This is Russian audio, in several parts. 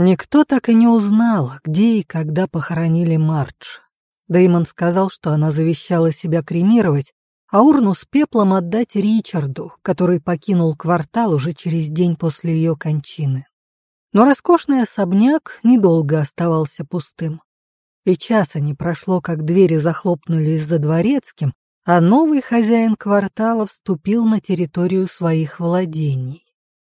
Никто так и не узнал, где и когда похоронили Мардж. Дэймон сказал, что она завещала себя кремировать, а урну с пеплом отдать Ричарду, который покинул квартал уже через день после ее кончины. Но роскошный особняк недолго оставался пустым. И часа не прошло, как двери захлопнулись за дворецким, а новый хозяин квартала вступил на территорию своих владений.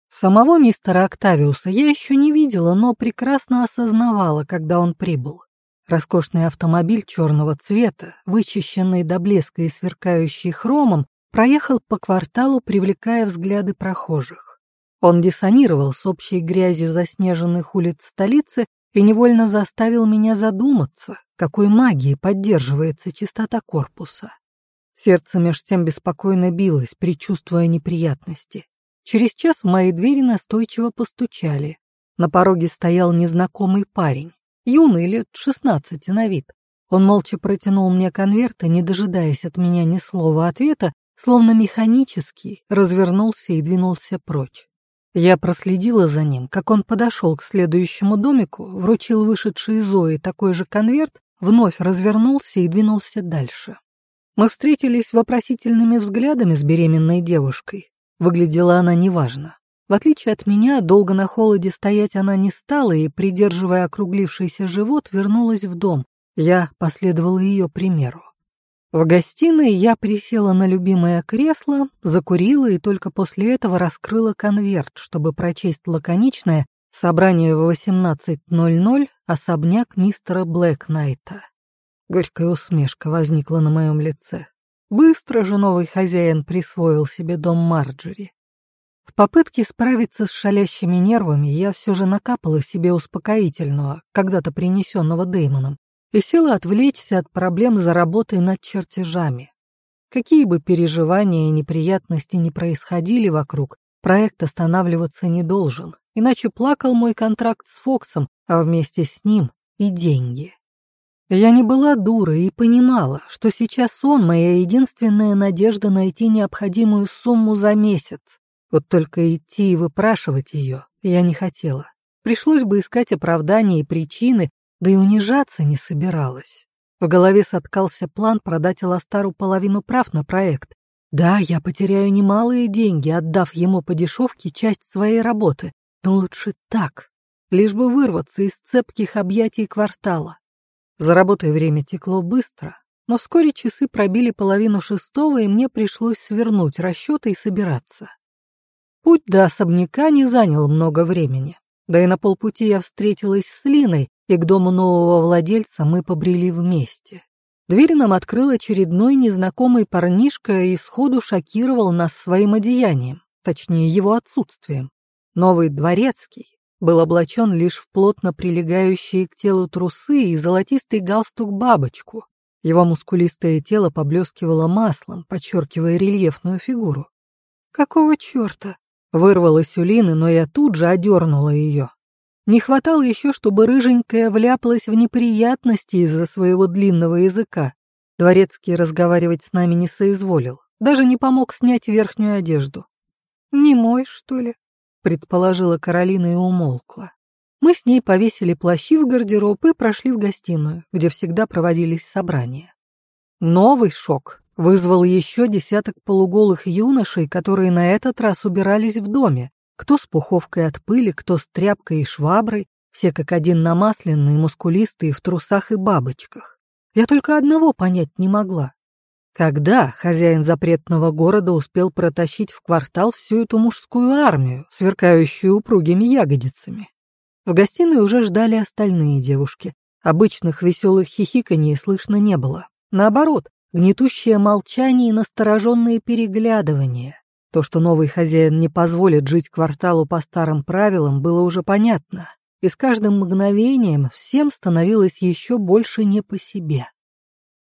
Самого мистера Октавиуса я еще не видела, но прекрасно осознавала, когда он прибыл. Роскошный автомобиль черного цвета, вычищенный до блеска и сверкающий хромом, проехал по кварталу, привлекая взгляды прохожих. Он диссонировал с общей грязью заснеженных улиц столицы и невольно заставил меня задуматься, какой магией поддерживается чистота корпуса. Сердце меж тем беспокойно билось, предчувствуя неприятности. Через час в мои двери настойчиво постучали. На пороге стоял незнакомый парень, юный, лет шестнадцати на вид. Он молча протянул мне конверт и, не дожидаясь от меня ни слова ответа, словно механический, развернулся и двинулся прочь. Я проследила за ним, как он подошел к следующему домику, вручил вышедшей Зои такой же конверт, вновь развернулся и двинулся дальше. Мы встретились вопросительными взглядами с беременной девушкой. Выглядела она неважно. В отличие от меня, долго на холоде стоять она не стала и, придерживая округлившийся живот, вернулась в дом. Я последовала ее примеру. В гостиной я присела на любимое кресло, закурила и только после этого раскрыла конверт, чтобы прочесть лаконичное «Собрание в 18.00. Особняк мистера Блэкнайта». Горькая усмешка возникла на моем лице. Быстро же новый хозяин присвоил себе дом Марджери. В попытке справиться с шалящими нервами я все же накапала себе успокоительного, когда-то принесенного Дэймоном, и села отвлечься от проблем за работой над чертежами. Какие бы переживания и неприятности ни происходили вокруг, проект останавливаться не должен, иначе плакал мой контракт с Фоксом, а вместе с ним и деньги. Я не была дурой и понимала, что сейчас он моя единственная надежда найти необходимую сумму за месяц. Вот только идти и выпрашивать ее я не хотела. Пришлось бы искать оправдания и причины, да и унижаться не собиралась. В голове соткался план продать Эластару половину прав на проект. Да, я потеряю немалые деньги, отдав ему по дешевке часть своей работы, но лучше так, лишь бы вырваться из цепких объятий квартала. За работой время текло быстро, но вскоре часы пробили половину шестого, и мне пришлось свернуть расчеты и собираться. Путь до особняка не занял много времени. Да и на полпути я встретилась с Линой, и к дому нового владельца мы побрели вместе. Дверь нам открыл очередной незнакомый парнишка и сходу шокировал нас своим одеянием, точнее его отсутствием. Новый дворецкий, был облачен лишь в плотно прилегающие к телу трусы и золотистый галстук-бабочку. Его мускулистое тело поблескивало маслом, подчеркивая рельефную фигуру. «Какого черта?» — вырвалась у Лины, но я тут же одернула ее. Не хватало еще, чтобы рыженькая вляпалась в неприятности из-за своего длинного языка. Дворецкий разговаривать с нами не соизволил, даже не помог снять верхнюю одежду. «Не мой, что ли?» Предположила Каролина и умолкла. Мы с ней повесили плащи в гардероб и прошли в гостиную, где всегда проводились собрания. Новый шок вызвал еще десяток полуголых юношей, которые на этот раз убирались в доме, кто с пуховкой от пыли, кто с тряпкой и шваброй, все как один намасленные, мускулистые, в трусах и бабочках. Я только одного понять не могла. Когда хозяин запретного города успел протащить в квартал всю эту мужскую армию, сверкающую упругими ягодицами? В гостиной уже ждали остальные девушки. Обычных веселых хихиканий слышно не было. Наоборот, гнетущее молчание и настороженные переглядывания. То, что новый хозяин не позволит жить кварталу по старым правилам, было уже понятно. И с каждым мгновением всем становилось еще больше не по себе.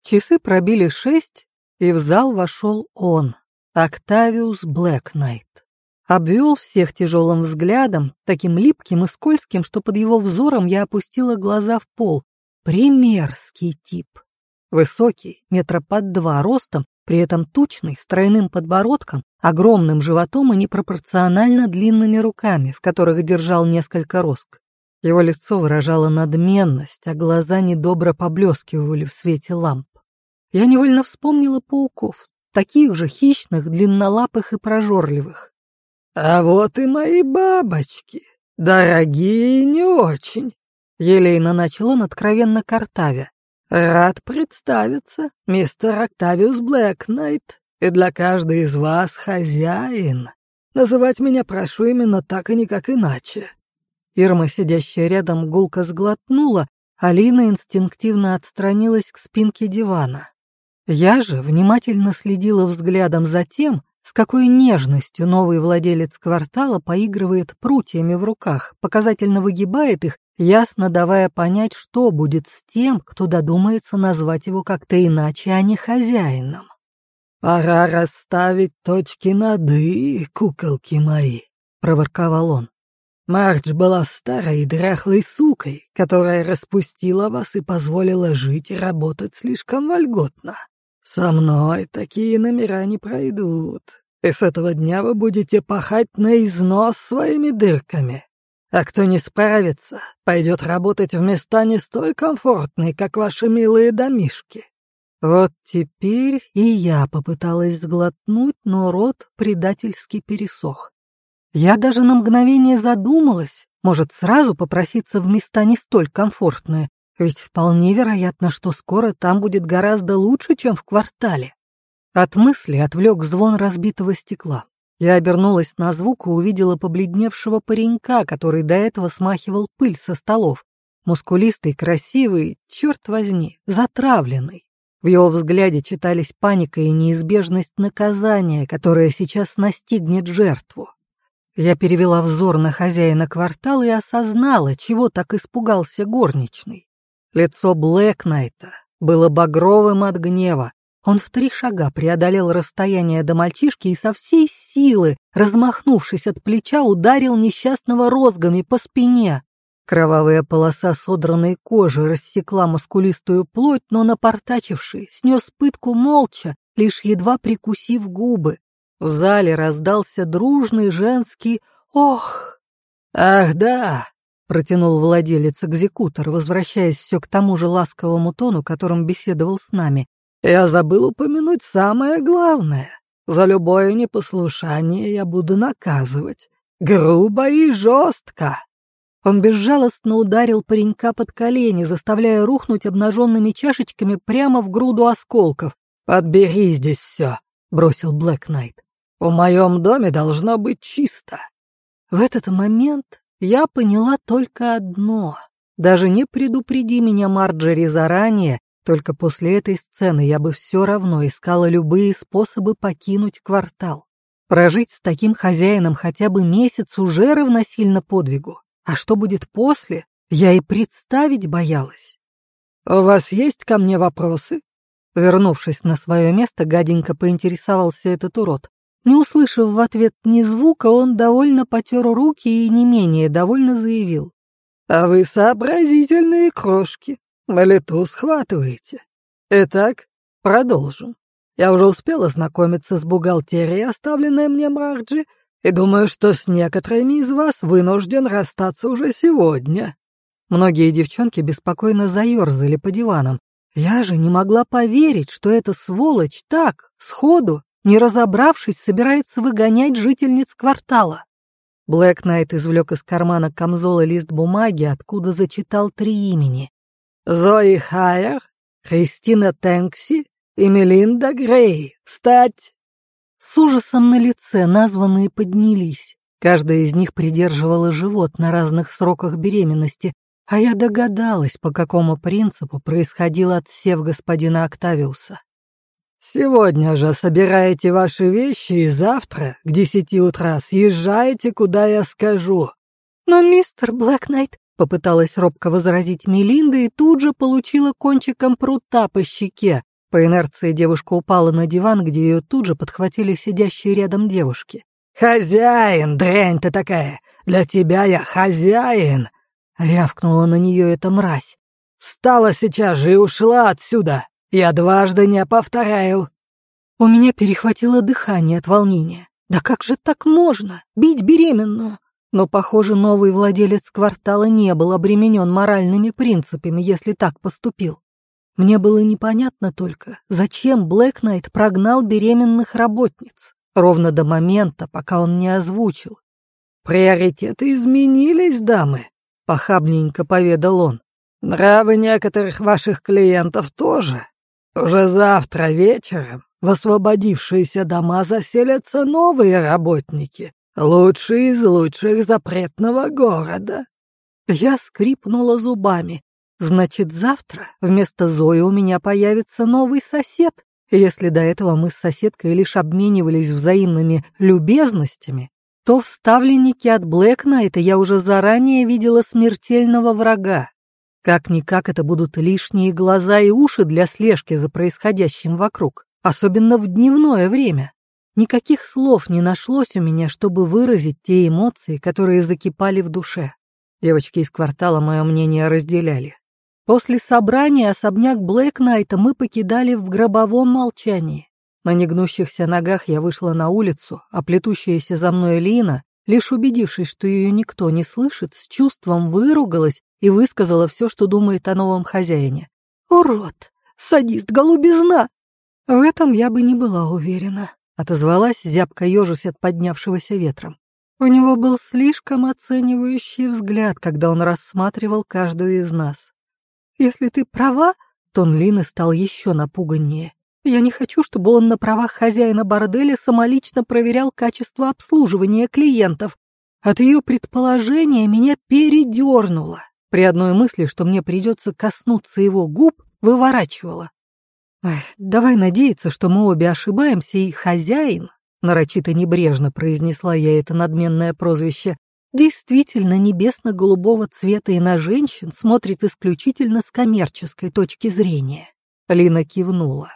Часы пробили шесть, и в зал вошел он, Октавиус Блэкнайт. Обвел всех тяжелым взглядом, таким липким и скользким, что под его взором я опустила глаза в пол. Примерский тип. Высокий, метра под два ростом, при этом тучный, с тройным подбородком, огромным животом и непропорционально длинными руками, в которых держал несколько роск. Его лицо выражало надменность, а глаза недобро поблескивали в свете ламп. Я невольно вспомнила пауков, таких же хищных, длиннолапых и прожорливых. «А вот и мои бабочки, дорогие и не очень», — елейно начал он, откровенно картавя. «Рад представиться, мистер Октавиус Блэкнайт, и для каждой из вас хозяин. Называть меня прошу именно так и никак иначе». Ирма, сидящая рядом, гулко сглотнула, Алина инстинктивно отстранилась к спинке дивана. Я же внимательно следила взглядом за тем, с какой нежностью новый владелец квартала поигрывает прутьями в руках, показательно выгибает их, ясно давая понять, что будет с тем, кто додумается назвать его как-то иначе, а не хозяином. «Пора расставить точки над «и», куколки мои», — проворковал он. «Мардж была старой дряхлой сукой, которая распустила вас и позволила жить и работать слишком вольготно. «Со мной такие номера не пройдут, и с этого дня вы будете пахать на износ своими дырками. А кто не справится, пойдет работать в места не столь комфортные, как ваши милые домишки». Вот теперь и я попыталась сглотнуть, но рот предательски пересох. Я даже на мгновение задумалась, может, сразу попроситься в места не столь комфортные, ведь вполне вероятно, что скоро там будет гораздо лучше, чем в квартале. От мысли отвлек звон разбитого стекла. Я обернулась на звук и увидела побледневшего паренька, который до этого смахивал пыль со столов. Мускулистый, красивый, черт возьми, затравленный. В его взгляде читались паника и неизбежность наказания, которое сейчас настигнет жертву. Я перевела взор на хозяина квартала и осознала, чего так испугался горничный. Лицо Блэкнайта было багровым от гнева. Он в три шага преодолел расстояние до мальчишки и со всей силы, размахнувшись от плеча, ударил несчастного розгами по спине. Кровавая полоса содранной кожи рассекла мускулистую плоть, но напортачивший снес пытку молча, лишь едва прикусив губы. В зале раздался дружный женский «Ох!» «Ах да, протянул владелец экзекутор, возвращаясь все к тому же ласковому тону, которым беседовал с нами. «Я забыл упомянуть самое главное. За любое непослушание я буду наказывать. Грубо и жестко». Он безжалостно ударил паренька под колени, заставляя рухнуть обнаженными чашечками прямо в груду осколков. «Подбери здесь все», — бросил Блэк Найт. «В моем доме должно быть чисто». В этот момент я поняла только одно. Даже не предупреди меня Марджери заранее, только после этой сцены я бы все равно искала любые способы покинуть квартал. Прожить с таким хозяином хотя бы месяц уже равносильно подвигу. А что будет после, я и представить боялась. «У вас есть ко мне вопросы?» Вернувшись на свое место, гаденько поинтересовался этот урод. Не услышав в ответ ни звука, он довольно потер руки и не менее довольно заявил. «А вы сообразительные крошки, на лету схватываете. Итак, продолжим. Я уже успел ознакомиться с бухгалтерией, оставленной мне Марджи, и думаю, что с некоторыми из вас вынужден расстаться уже сегодня». Многие девчонки беспокойно заерзали по диванам. Я же не могла поверить, что эта сволочь так, сходу, не разобравшись, собирается выгонять жительниц квартала. Блэк Найт извлек из кармана камзола лист бумаги, откуда зачитал три имени. «Зои Хайер, Кристина Тэнкси и Мелинда Грей. Встать!» С ужасом на лице названные поднялись. Каждая из них придерживала живот на разных сроках беременности, а я догадалась, по какому принципу происходил отсев господина Октавиуса. Сегодня же собираете ваши вещи и завтра к десяти утра съезжаете, куда я скажу». «Но мистер Блэкнайт...» — попыталась робко возразить Мелинда и тут же получила кончиком прута по щеке. По инерции девушка упала на диван, где ее тут же подхватили сидящие рядом девушки. «Хозяин, дрянь ты такая! Для тебя я хозяин!» — рявкнула на нее эта мразь. «Встала сейчас же и ушла отсюда!» Я дважды не повторяю». У меня перехватило дыхание от волнения. Да как же так можно? Бить беременную? Но, похоже, новый владелец квартала не был обременен моральными принципами, если так поступил. Мне было непонятно только, зачем Блэк Найт прогнал беременных работниц, ровно до момента, пока он не озвучил. «Приоритеты изменились, дамы», — похабненько поведал он. «Нравы некоторых ваших клиентов тоже. Уже завтра вечером в освободившиеся дома заселятся новые работники, Лучший из лучших запретного города. Я скрипнула зубами. Значит, завтра вместо Зои у меня появится новый сосед. Если до этого мы с соседкой лишь обменивались взаимными любезностями, то в ставленнике от Блэкнайта я уже заранее видела смертельного врага. Как-никак это будут лишние глаза и уши для слежки за происходящим вокруг, особенно в дневное время. Никаких слов не нашлось у меня, чтобы выразить те эмоции, которые закипали в душе. Девочки из квартала мое мнение разделяли. После собрания особняк Блэкнайта мы покидали в гробовом молчании. На негнущихся ногах я вышла на улицу, а плетущаяся за мной Лина, лишь убедившись, что ее никто не слышит, с чувством выругалась и высказала все, что думает о новом хозяине. «Урод! Садист, голубизна!» В этом я бы не была уверена. Отозвалась, зябко ежась от поднявшегося ветром. У него был слишком оценивающий взгляд, когда он рассматривал каждую из нас. «Если ты права...» Тон Лины стал еще напуганнее. «Я не хочу, чтобы он на правах хозяина борделя самолично проверял качество обслуживания клиентов. От ее предположения меня передернуло. При одной мысли, что мне придется коснуться его губ, выворачивало. Эх, давай надеяться, что мы обе ошибаемся, и хозяин, нарочито небрежно произнесла я это надменное прозвище, действительно небесно-голубого цвета и на женщин смотрит исключительно с коммерческой точки зрения. Лина кивнула.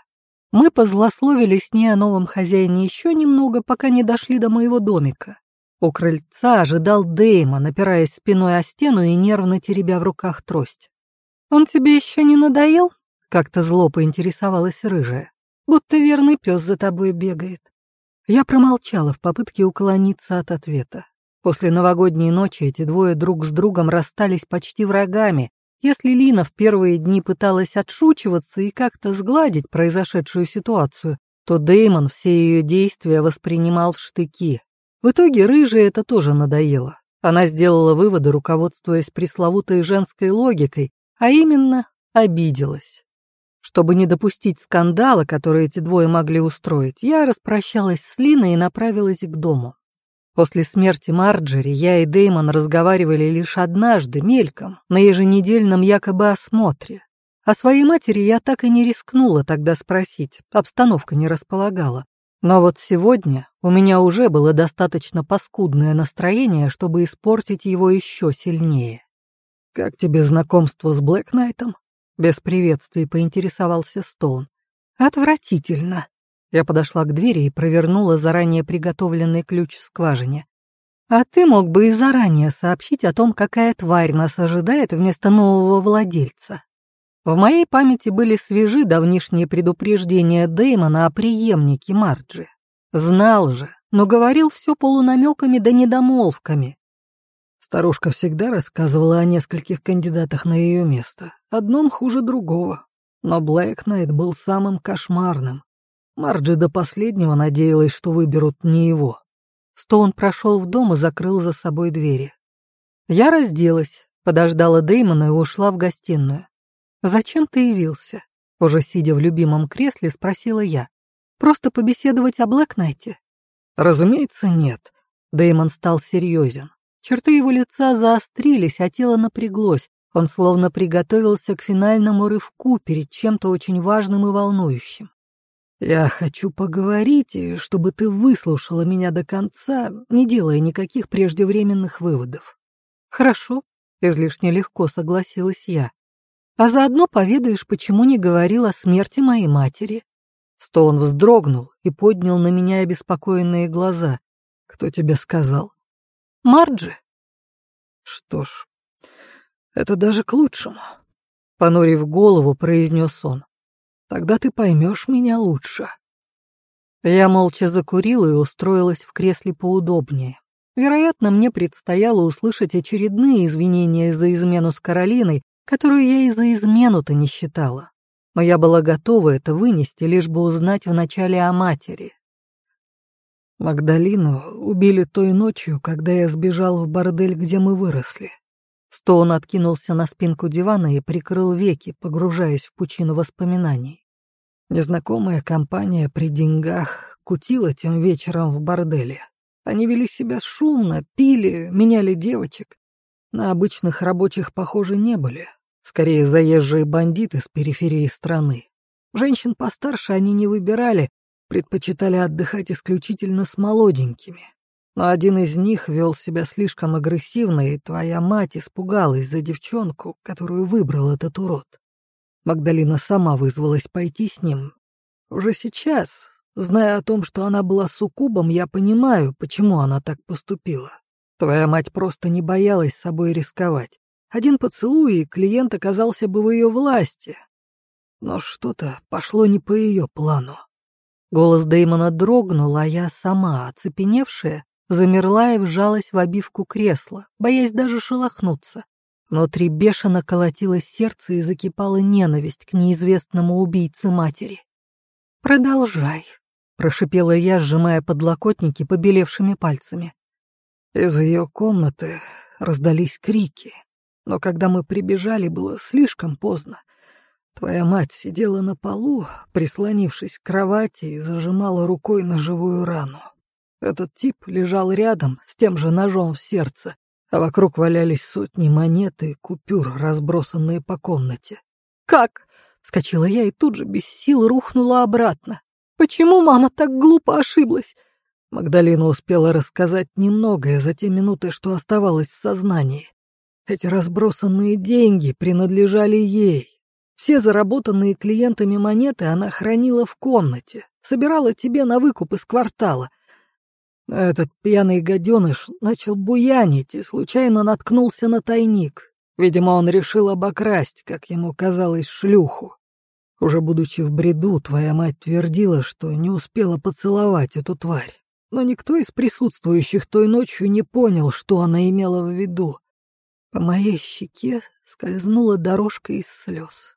Мы позлословили с ней о новом хозяине еще немного, пока не дошли до моего домика. У крыльца ожидал Дэймон, опираясь спиной о стену и нервно теребя в руках трость. «Он тебе еще не надоел?» Как-то зло поинтересовалась рыжая. Будто верный пес за тобой бегает. Я промолчала в попытке уклониться от ответа. После новогодней ночи эти двое друг с другом расстались почти врагами. Если Лина в первые дни пыталась отшучиваться и как-то сгладить произошедшую ситуацию, то Деймон все ее действия воспринимал в штыки. В итоге рыжей это тоже надоело. Она сделала выводы, руководствуясь пресловутой женской логикой, а именно обиделась. Чтобы не допустить скандала, который эти двое могли устроить, я распрощалась с Линой и направилась к дому. После смерти Марджери я и Деймон разговаривали лишь однажды, мельком, на еженедельном якобы осмотре. О своей матери я так и не рискнула тогда спросить, обстановка не располагала. Но вот сегодня у меня уже было достаточно паскудное настроение, чтобы испортить его еще сильнее. «Как тебе знакомство с Блэкнайтом?» Без приветствий поинтересовался Стоун. «Отвратительно». Я подошла к двери и провернула заранее приготовленный ключ в скважине. «А ты мог бы и заранее сообщить о том, какая тварь нас ожидает вместо нового владельца». В моей памяти были свежи давнишние предупреждения Дэймона о преемнике Марджи. Знал же, но говорил все полунамеками да недомолвками. Старушка всегда рассказывала о нескольких кандидатах на ее место, одном хуже другого. Но Блэк Найт был самым кошмарным. Марджи до последнего надеялась, что выберут не его. Стоун прошел в дом и закрыл за собой двери. Я разделась, подождала Дэймона и ушла в гостиную. «Зачем ты явился?» Уже сидя в любимом кресле, спросила я. «Просто побеседовать о Блэкнайте?» «Разумеется, нет». Дэймон стал серьезен. Черты его лица заострились, а тело напряглось. Он словно приготовился к финальному рывку перед чем-то очень важным и волнующим. «Я хочу поговорить, чтобы ты выслушала меня до конца, не делая никаких преждевременных выводов». «Хорошо», — излишне легко согласилась я. «А заодно поведаешь, почему не говорил о смерти моей матери». Стоун вздрогнул и поднял на меня обеспокоенные глаза. «Кто тебе сказал?» Марджи. Что ж, это даже к лучшему. Понурив голову, произнес он. Тогда ты поймешь меня лучше. Я молча закурила и устроилась в кресле поудобнее. Вероятно, мне предстояло услышать очередные извинения за измену с Каролиной, которую я и за измену-то не считала. Но я была готова это вынести, лишь бы узнать вначале о матери. Магдалину убили той ночью, когда я сбежал в бордель, где мы выросли. Стоун откинулся на спинку дивана и прикрыл веки, погружаясь в пучину воспоминаний. Незнакомая компания при деньгах кутила тем вечером в борделе. Они вели себя шумно, пили, меняли девочек. На обычных рабочих, похоже, не были. Скорее, заезжие бандиты с периферии страны. Женщин постарше они не выбирали, предпочитали отдыхать исключительно с молоденькими. Но один из них вел себя слишком агрессивно, и твоя мать испугалась за девчонку, которую выбрал этот урод. Магдалина сама вызвалась пойти с ним. Уже сейчас, Зная о том, что она была суккубом, я понимаю, почему она так поступила. Твоя мать просто не боялась собой рисковать. Один поцелуй, и клиент оказался бы в ее власти. Но что-то пошло не по ее плану. Голос Дэймона дрогнул, а я сама, оцепеневшая, замерла и вжалась в обивку кресла, боясь даже шелохнуться. Внутри бешено колотилось сердце и закипала ненависть к неизвестному убийце матери. «Продолжай», Прошипела я, сжимая подлокотники побелевшими пальцами. Из ее комнаты раздались крики, но когда мы прибежали, было слишком поздно. Твоя мать сидела на полу, прислонившись к кровати и зажимала рукой на живую рану. Этот тип лежал рядом с тем же ножом в сердце, а вокруг валялись сотни монет и купюр, разбросанные по комнате. «Как?» — вскочила я и тут же без сил рухнула обратно. Почему мама так глупо ошиблась? Магдалина успела рассказать немногое за те минуты, что оставалось в сознании. Эти разбросанные деньги принадлежали ей. Все заработанные клиентами монеты она хранила в комнате, собирала тебе на выкуп из квартала. Этот пьяный гаденыш начал буянить и случайно наткнулся на тайник. Видимо, он решил обокрасть, как ему казалось, шлюху. Уже будучи в бреду, твоя мать твердила, что не успела поцеловать эту тварь. Но никто из присутствующих той ночью не понял, что она имела в виду. По моей щеке скользнула дорожка из слез.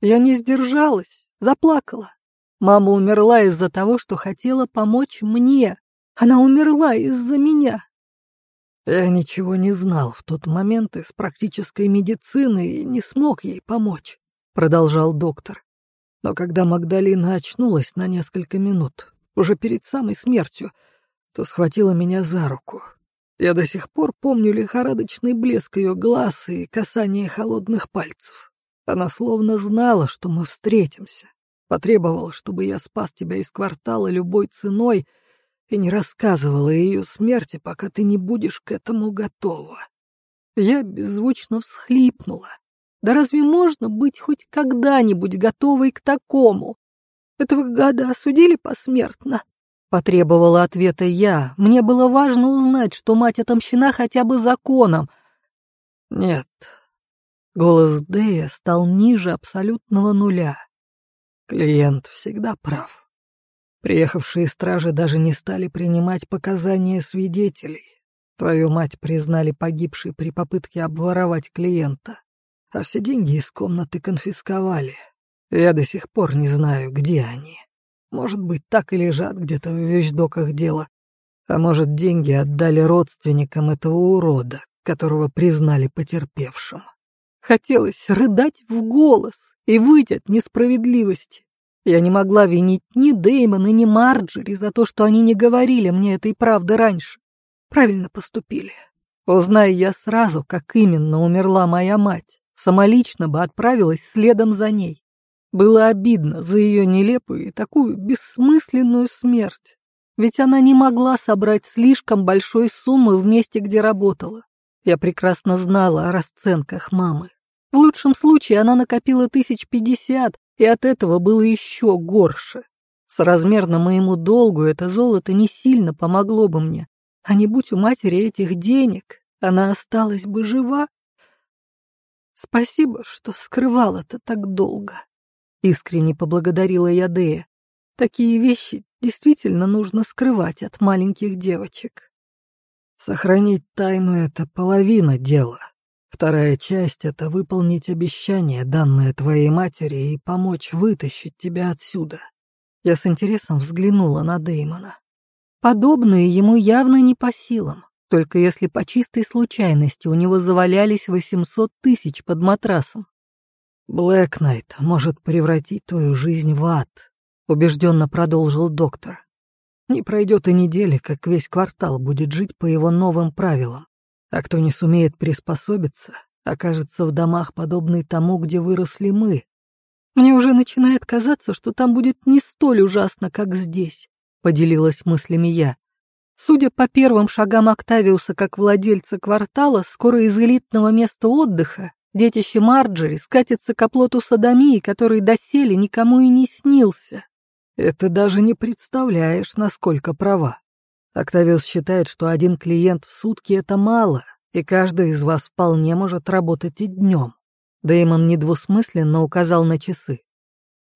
Я не сдержалась, заплакала. Мама умерла из-за того, что хотела помочь мне. Она умерла из-за меня. Я ничего не знал в тот момент из практической медицины и не смог ей помочь, продолжал доктор. Но когда Магдалина очнулась на несколько минут, уже перед самой смертью, то схватила меня за руку. Я до сих пор помню лихорадочный блеск ее глаз и касание холодных пальцев. Она словно знала, что мы встретимся. Потребовала, чтобы я спас тебя из квартала любой ценой и не рассказывала о ее смерти, пока ты не будешь к этому готова. Я беззвучно всхлипнула. Да разве можно быть хоть когда-нибудь готовой к такому? Этого гада осудили посмертно? Потребовала ответа я. Мне было важно узнать, что мать отомщена хотя бы законом. Нет. Голос Дэя стал ниже абсолютного нуля. Клиент всегда прав. Приехавшие стражи даже не стали принимать показания свидетелей. Твою мать признали погибшей при попытке обворовать клиента а все деньги из комнаты конфисковали. Я до сих пор не знаю, где они. Может быть, так и лежат где-то в вещдоках дела. А может, деньги отдали родственникам этого урода, которого признали потерпевшим. Хотелось рыдать в голос и выйти от несправедливости. Я не могла винить ни Дэймона, ни Марджери за то, что они не говорили мне этой правды раньше. Правильно поступили. Узнай я сразу, как именно умерла моя мать самолично бы отправилась следом за ней. Было обидно за ее нелепую и такую бессмысленную смерть. Ведь она не могла собрать слишком большой суммы в месте, где работала. Я прекрасно знала о расценках мамы. В лучшем случае она накопила тысяч пятьдесят, и от этого было еще горше. Соразмерно моему долгу это золото не сильно помогло бы мне. А не будь у матери этих денег, она осталась бы жива Спасибо, что скрывал это так долго. Искренне поблагодарила я Дея. Такие вещи действительно нужно скрывать от маленьких девочек. Сохранить тайну — это половина дела. Вторая часть — это выполнить обещание, данное твоей матери, и помочь вытащить тебя отсюда. Я с интересом взглянула на Дэймона. Подобные ему явно не по силам, только если по чистой случайности у него завалялись 800 тысяч под матрасом. «Блэк Найт может превратить твою жизнь в ад», — убежденно продолжил доктор. «Не пройдет и недели, как весь квартал будет жить по его новым правилам. А кто не сумеет приспособиться, окажется в домах, подобный тому, где выросли мы. Мне уже начинает казаться, что там будет не столь ужасно, как здесь, поделилась мыслями я. Судя по первым шагам Октавиуса как владельца квартала, скоро из элитного места отдыха детище Марджери скатится к оплоту садомии, который доселе никому и не снился. Это даже не представляешь, насколько права. Октавиус считает, что один клиент в сутки — это мало, и каждый из вас вполне может работать и днем. Дэймон недвусмысленно указал на часы.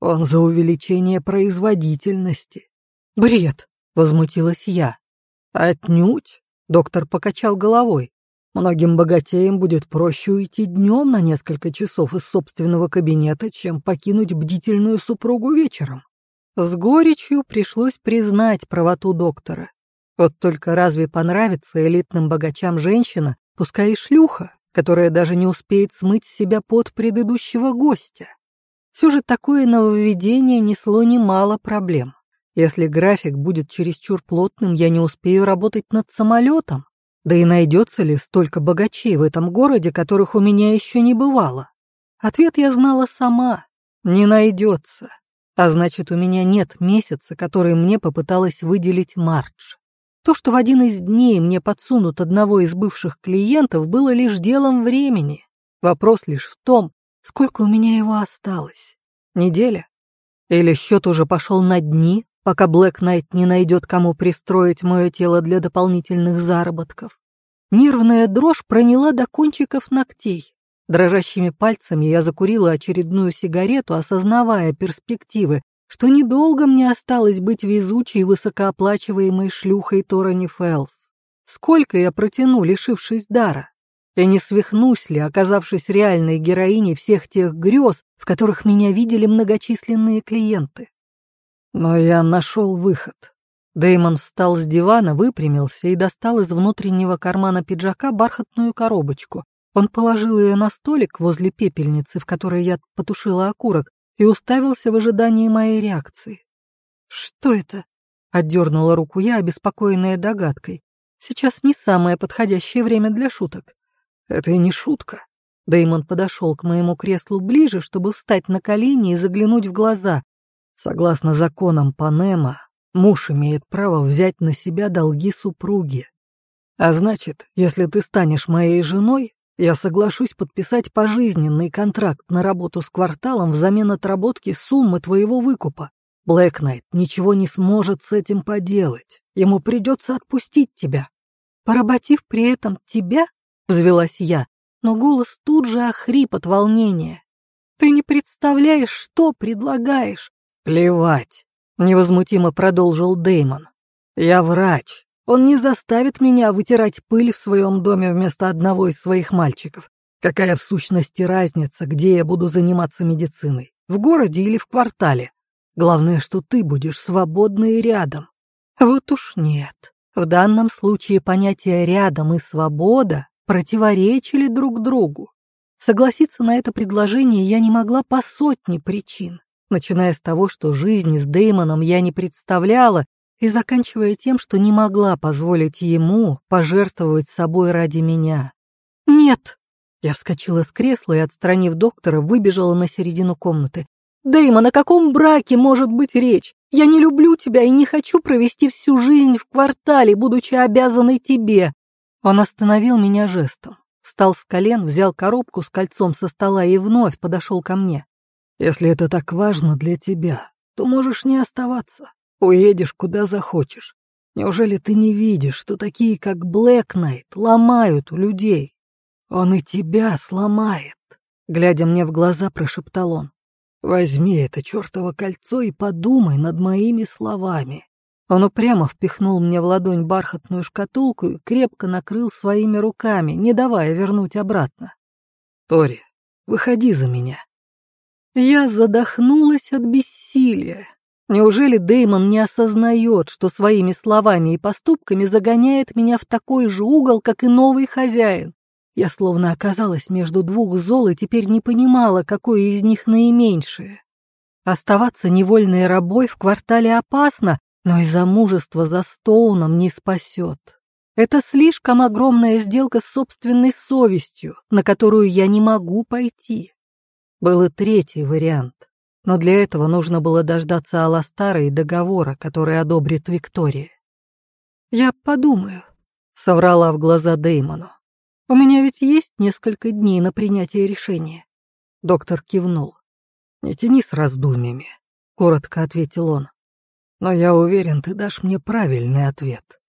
Он за увеличение производительности. Бред, возмутилась я. Отнюдь, доктор покачал головой. Многим богатеям будет проще уйти днем на несколько часов из собственного кабинета, чем покинуть бдительную супругу вечером. С горечью пришлось признать правоту доктора. Вот только разве понравится элитным богачам женщина, пускай и шлюха, которая даже не успеет смыть себя под предыдущего гостя? Все же такое нововведение несло немало проблем. Если график будет чересчур плотным, я не успею работать над самолетом. Да и найдется ли столько богачей в этом городе, которых у меня еще не бывало? Ответ я знала сама. Не найдется. А значит, у меня нет месяца, который мне попыталась выделить Мардж. То, что в один из дней мне подсунут одного из бывших клиентов, было лишь делом времени. Вопрос лишь в том, сколько у меня его осталось. Неделя? Или счет уже пошел на дни, пока Блэк Найт не найдет, кому пристроить мое тело для дополнительных заработков? Нервная дрожь проняла до кончиков ногтей. Дрожащими пальцами я закурила очередную сигарету, осознавая перспективы, что недолго мне осталось быть везучей и высокооплачиваемой шлюхой Торони Фэлс. Сколько я протяну, лишившись дара? Я не свихнусь ли, оказавшись реальной героиней всех тех грез, в которых меня видели многочисленные клиенты? Но я нашел выход. Дэймон встал с дивана, выпрямился и достал из внутреннего кармана пиджака бархатную коробочку. Он положил ее на столик возле пепельницы, в которой я потушила окурок, и уставился в ожидании моей реакции. «Что это?» — отдернула руку я, обеспокоенная догадкой. «Сейчас не самое подходящее время для шуток». «Это не шутка». Дэймон подошел к моему креслу ближе, чтобы встать на колени и заглянуть в глаза. Согласно законам Панема, муж имеет право взять на себя долги супруги. А значит, если ты станешь моей женой, я соглашусь подписать пожизненный контракт на работу с кварталом взамен отработки суммы твоего выкупа. Блэк Найт ничего не сможет с этим поделать. Ему придется отпустить тебя. Поработив при этом тебя, взвелась я, но голос тут же охрип от волнения. Ты не представляешь, что предлагаешь. Плевать, невозмутимо продолжил Деймон. Я врач, он не заставит меня вытирать пыль в своем доме вместо одного из своих мальчиков. Какая в сущности разница, где я буду заниматься медициной? В городе или в квартале? Главное, что ты будешь свободной рядом. Вот уж нет. В данном случае понятия «рядом» и «свобода» противоречили друг другу. Согласиться на это предложение я не могла по сотне причин, начиная с того, что жизни с Деймоном я не представляла и заканчивая тем, что не могла позволить ему пожертвовать собой ради меня. «Нет!» Я вскочила с кресла и, отстранив доктора, выбежала на середину комнаты. «Дэймон, о каком браке может быть речь? Я не люблю тебя и не хочу провести всю жизнь в квартале, будучи обязанной тебе!» Он остановил меня жестом, встал с колен, взял коробку с кольцом со стола и вновь подошел ко мне. «Если это так важно для тебя, то можешь не оставаться. Уедешь куда захочешь. Неужели ты не видишь, что такие, как Блэк Найт, ломают людей? Он и тебя сломает, глядя мне в глаза, прошептал он. Возьми это чертово кольцо и подумай над моими словами. Он упрямо впихнул мне в ладонь бархатную шкатулку и крепко накрыл своими руками, не давая вернуть обратно. «Тори, выходи за меня». Я задохнулась от бессилия. Неужели Деймон не осознает, что своими словами и поступками загоняет меня в такой же угол, как и новый хозяин? Я словно оказалась между двух зол и теперь не понимала, какое из них наименьшее. Оставаться невольной рабой в квартале опасно, но и замужество за Стоуном не спасет. Это слишком огромная сделка с собственной совестью, на которую я не могу пойти. Был и третий вариант но для этого нужно было дождаться Аластара и договора, который одобрит Виктория. «Я подумаю», — соврала в глаза Деймону. «У меня ведь есть несколько дней на принятие решения». Доктор кивнул. «Не тяни с раздумьями», — коротко ответил он. «Но я уверен, ты дашь мне правильный ответ».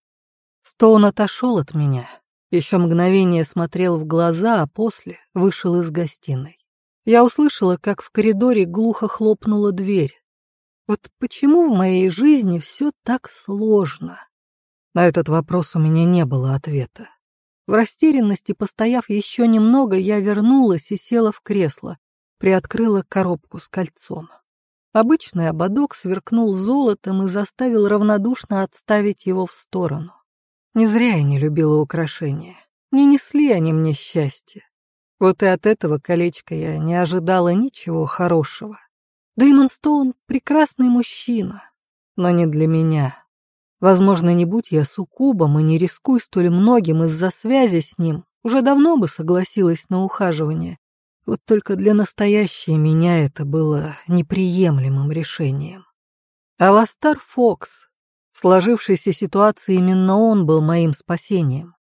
Стоун отошел от меня, еще мгновение смотрел в глаза, а после вышел из гостиной. Я услышала, как в коридоре глухо хлопнула дверь. Вот почему в моей жизни все так сложно? На этот вопрос у меня не было ответа. В растерянности, постояв еще немного, я вернулась и села в кресло, приоткрыла коробку с кольцом. Обычный ободок сверкнул золотом и заставил равнодушно отставить его в сторону. Не зря я не любила украшения. Не несли они мне счастья. Вот и от этого колечка я не ожидала ничего хорошего. Дэймон Стоун — прекрасный мужчина, но не для меня. Возможно, не будь я суккубом и не рискуй столь многим из-за связи с ним, уже давно бы согласилась на ухаживание. Вот только для настоящей меня это было неприемлемым решением. Аластар Фокс. В сложившейся ситуации именно он был моим спасением.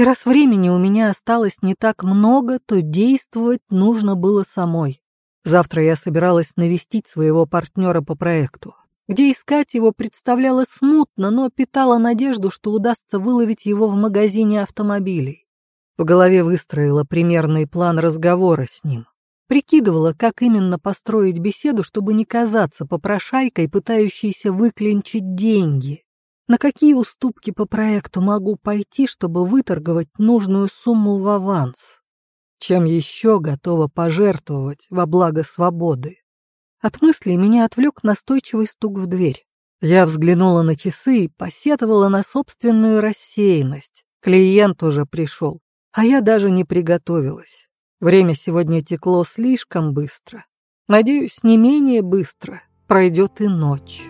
И раз времени у меня осталось не так много, то действовать нужно было самой. Завтра я собиралась навестить своего партнера по проекту. Где искать его представляло смутно, но питала надежду, что удастся выловить его в магазине автомобилей. В голове выстроила примерный план разговора с ним. Прикидывала, как именно построить беседу, чтобы не казаться попрошайкой, пытающейся выклинчить деньги. На какие уступки по проекту могу пойти, чтобы выторговать нужную сумму в аванс? Чем еще готова пожертвовать во благо свободы? От мыслей меня отвлек настойчивый стук в дверь. Я взглянула на часы и посетовала на собственную рассеянность. Клиент уже пришел, а я даже не приготовилась. Время сегодня текло слишком быстро. Надеюсь, не менее быстро пройдет и ночь.